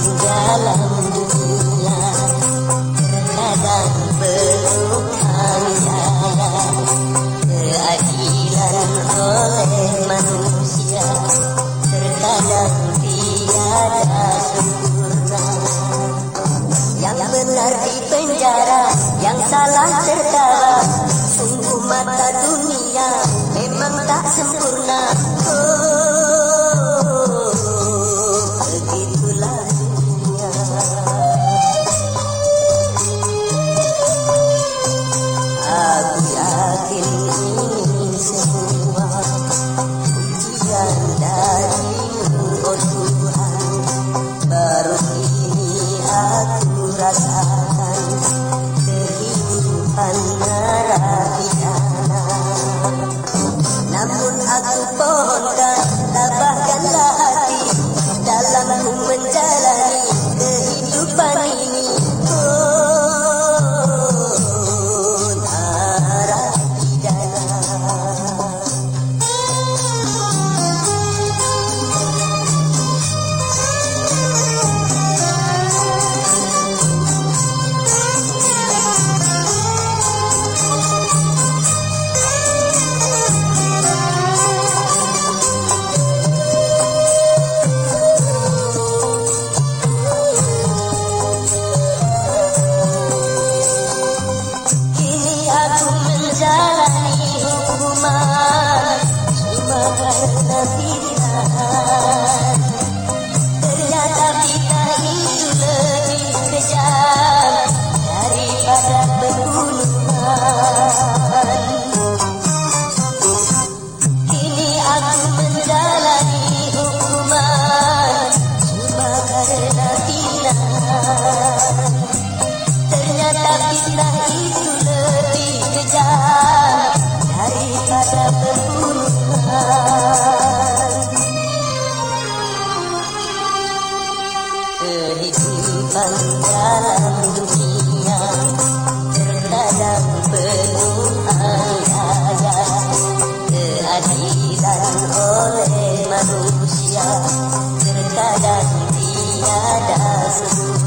dalam dunia Terkadang belum jaya Keadilan oleh manusia Terkadang tiada sempurna Yang benar di penjara Yang salah tertawa Sungguh mata dunia Memang tak sempurna Namun aku Ternyata fitnah itu lebih kejam Daripada pembunuhan Kini aku menjalani hukuman Cuma karena fitnah Ternyata fitnah itu lebih kejam daripada pembunuhan. Kehidupan dalam dunia terkadang penuh angkaya. Keadilan oleh manusia terkadang tiada sempurna.